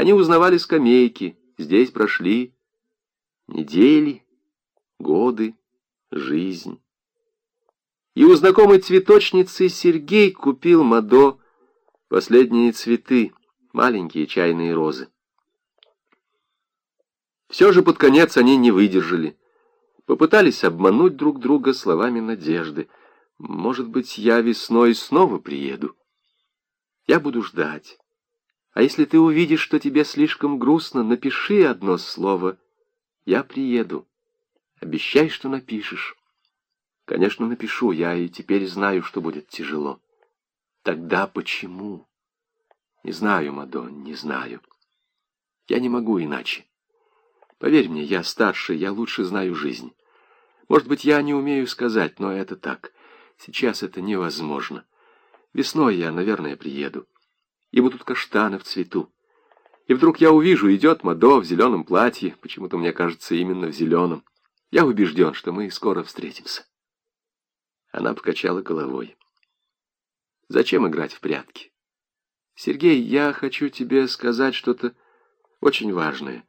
Они узнавали скамейки, здесь прошли недели, годы, жизнь. И у знакомой цветочницы Сергей купил Мадо последние цветы, маленькие чайные розы. Все же под конец они не выдержали. Попытались обмануть друг друга словами надежды. Может быть, я весной снова приеду. Я буду ждать. А если ты увидишь, что тебе слишком грустно, напиши одно слово. Я приеду. Обещай, что напишешь. Конечно, напишу. Я и теперь знаю, что будет тяжело. Тогда почему? Не знаю, Мадон, не знаю. Я не могу иначе. Поверь мне, я старше, я лучше знаю жизнь. Может быть, я не умею сказать, но это так. Сейчас это невозможно. Весной я, наверное, приеду. И будут каштаны в цвету. И вдруг я увижу, идет Мадо в зеленом платье, почему-то мне кажется именно в зеленом. Я убежден, что мы скоро встретимся. Она покачала головой. Зачем играть в прятки? Сергей, я хочу тебе сказать что-то очень важное.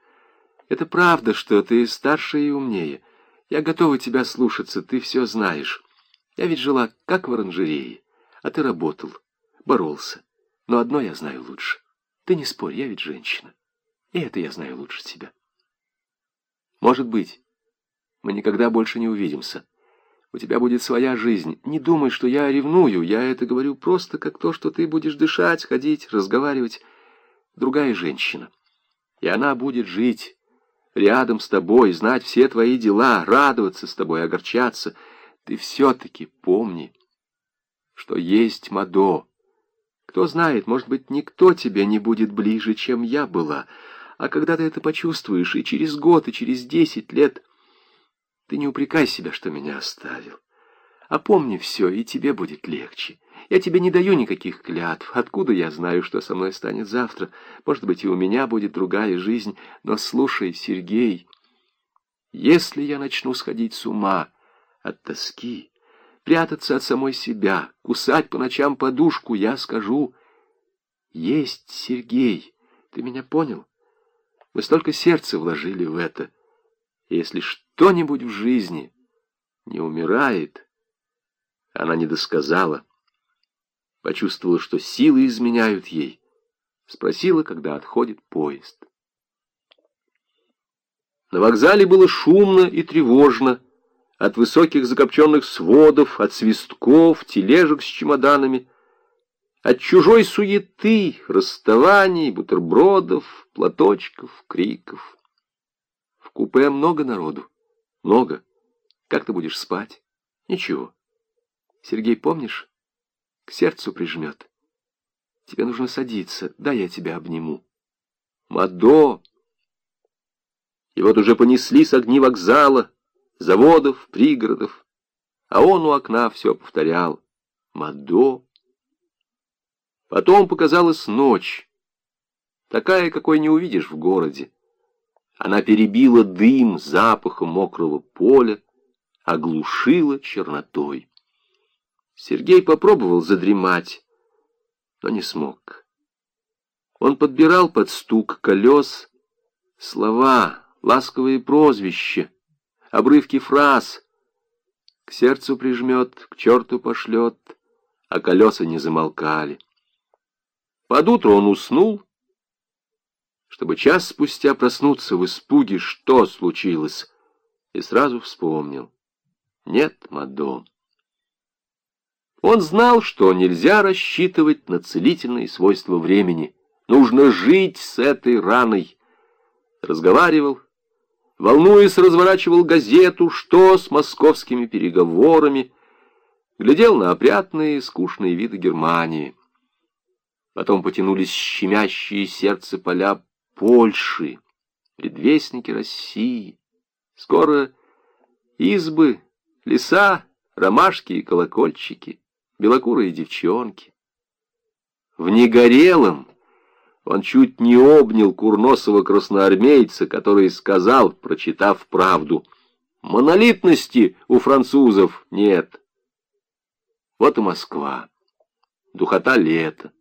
Это правда, что ты старше и умнее. Я готова тебя слушаться, ты все знаешь. Я ведь жила как в оранжерее, а ты работал, боролся. Но одно я знаю лучше. Ты не спорь, я ведь женщина. И это я знаю лучше тебя. Может быть, мы никогда больше не увидимся. У тебя будет своя жизнь. Не думай, что я ревную. Я это говорю просто как то, что ты будешь дышать, ходить, разговаривать. Другая женщина. И она будет жить рядом с тобой, знать все твои дела, радоваться с тобой, огорчаться. Ты все-таки помни, что есть Мадо. Кто знает, может быть, никто тебе не будет ближе, чем я была. А когда ты это почувствуешь, и через год, и через десять лет, ты не упрекай себя, что меня оставил. А помни все, и тебе будет легче. Я тебе не даю никаких клятв. Откуда я знаю, что со мной станет завтра? Может быть, и у меня будет другая жизнь. Но слушай, Сергей, если я начну сходить с ума от тоски, прятаться от самой себя, кусать по ночам подушку, я скажу, есть Сергей. Ты меня понял? Мы столько сердца вложили в это. Если что-нибудь в жизни не умирает, она не досказала, почувствовала, что силы изменяют ей, спросила, когда отходит поезд. На вокзале было шумно и тревожно, от высоких закопченных сводов, от свистков, тележек с чемоданами, от чужой суеты, расставаний, бутербродов, платочков, криков. В купе много народу, много. Как ты будешь спать? Ничего. Сергей, помнишь? К сердцу прижмет. Тебе нужно садиться, да я тебя обниму. Мадо! И вот уже понеслись огни вокзала, заводов, пригородов, а он у окна все повторял. Мадо! Потом показалась ночь, такая, какой не увидишь в городе. Она перебила дым запахом мокрого поля, оглушила чернотой. Сергей попробовал задремать, но не смог. Он подбирал под стук колес слова, ласковые прозвища, обрывки фраз. К сердцу прижмет, к черту пошлет, а колеса не замолкали. Под утро он уснул, чтобы час спустя проснуться в испуге, что случилось, и сразу вспомнил. Нет, Мадон. Он знал, что нельзя рассчитывать на целительные свойства времени. Нужно жить с этой раной. Разговаривал, волнуясь, разворачивал газету, что с московскими переговорами, глядел на опрятные, скучные виды Германии. Потом потянулись щемящие сердце поля Польши, предвестники России. Скоро избы, леса, ромашки и колокольчики белокурые девчонки. В негорелом он чуть не обнял курносого красноармейца, который сказал, прочитав правду, «Монолитности у французов нет». Вот и Москва. Духота лета.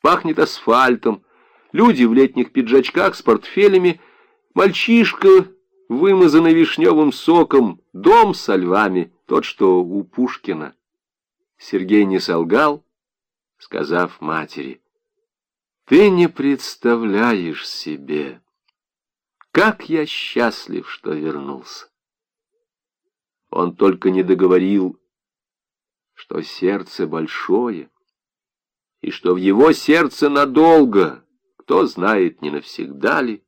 Пахнет асфальтом, Люди в летних пиджачках с портфелями, мальчишка, вымазанный вишневым соком, дом со львами, тот, что у Пушкина. Сергей не солгал, сказав матери, «Ты не представляешь себе, как я счастлив, что вернулся!» Он только не договорил, что сердце большое, и что в его сердце надолго, кто знает, не навсегда ли,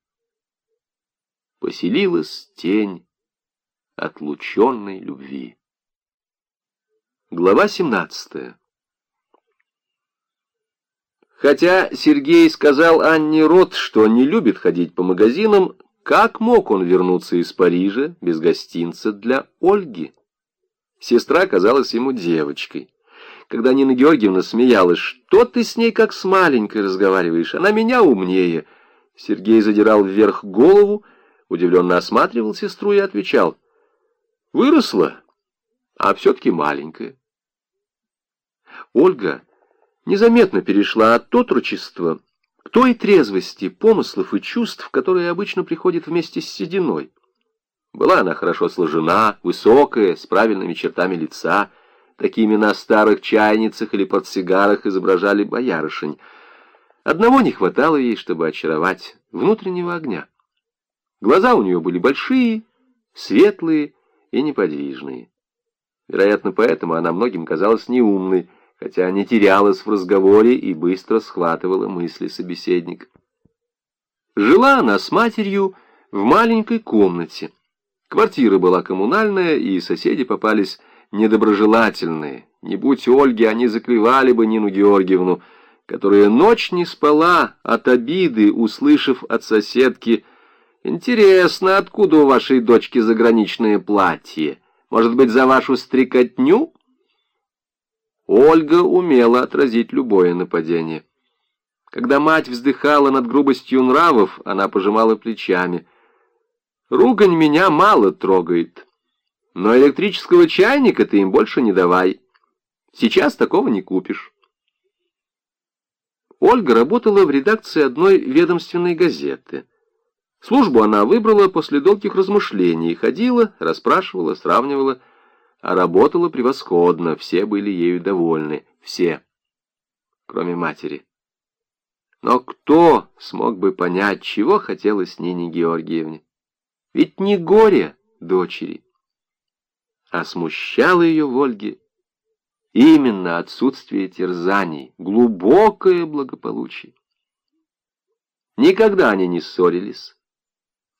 поселилась тень отлученной любви. Глава 17 Хотя Сергей сказал Анне Рот, что не любит ходить по магазинам, как мог он вернуться из Парижа без гостинца для Ольги? Сестра казалась ему девочкой. Когда Нина Георгиевна смеялась, что ты с ней как с маленькой разговариваешь, она меня умнее. Сергей задирал вверх голову, удивленно осматривал сестру и отвечал, выросла, а все-таки маленькая. Ольга незаметно перешла от отрочества к той трезвости помыслов и чувств, которые обычно приходят вместе с сединой. Была она хорошо сложена, высокая, с правильными чертами лица, такими на старых чайницах или портсигарах изображали боярышень. Одного не хватало ей, чтобы очаровать внутреннего огня. Глаза у нее были большие, светлые и неподвижные. Вероятно, поэтому она многим казалась неумной, хотя не терялась в разговоре и быстро схватывала мысли собеседника. Жила она с матерью в маленькой комнате. Квартира была коммунальная, и соседи попались недоброжелательные. Не будь Ольги, они заклевали бы Нину Георгиевну, которая ночь не спала от обиды, услышав от соседки «Интересно, откуда у вашей дочки заграничное платье? Может быть, за вашу стрекотню?» Ольга умела отразить любое нападение. Когда мать вздыхала над грубостью нравов, она пожимала плечами. «Ругань меня мало трогает, но электрического чайника ты им больше не давай. Сейчас такого не купишь». Ольга работала в редакции одной ведомственной газеты. Службу она выбрала после долгих размышлений, ходила, расспрашивала, сравнивала, а работала превосходно, все были ею довольны, все, кроме матери. Но кто смог бы понять, чего хотелось Нине Георгиевне? Ведь не горе дочери, а смущало ее в Ольге именно отсутствие терзаний, глубокое благополучие. Никогда они не ссорились,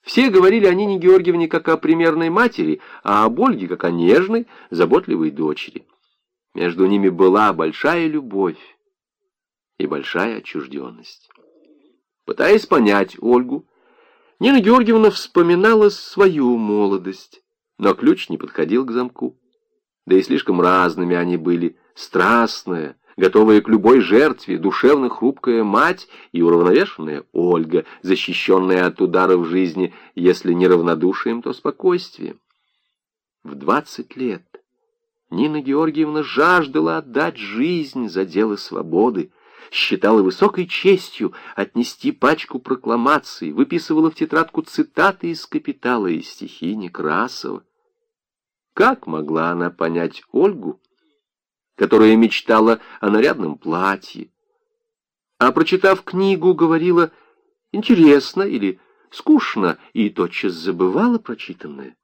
все говорили о Нине Георгиевне как о примерной матери, а об Ольге как о нежной, заботливой дочери. Между ними была большая любовь и большая отчужденность. Пытаясь понять Ольгу, Нина Георгиевна вспоминала свою молодость, но ключ не подходил к замку. Да и слишком разными они были, страстная, готовая к любой жертве, душевно хрупкая мать и уравновешенная Ольга, защищенная от ударов жизни, если не равнодушием, то спокойствием. В двадцать лет Нина Георгиевна жаждала отдать жизнь за дело свободы, считала высокой честью отнести пачку прокламаций, выписывала в тетрадку цитаты из «Капитала» и стихи Некрасова. Как могла она понять Ольгу, которая мечтала о нарядном платье, а, прочитав книгу, говорила «интересно» или «скучно» и тотчас забывала прочитанное.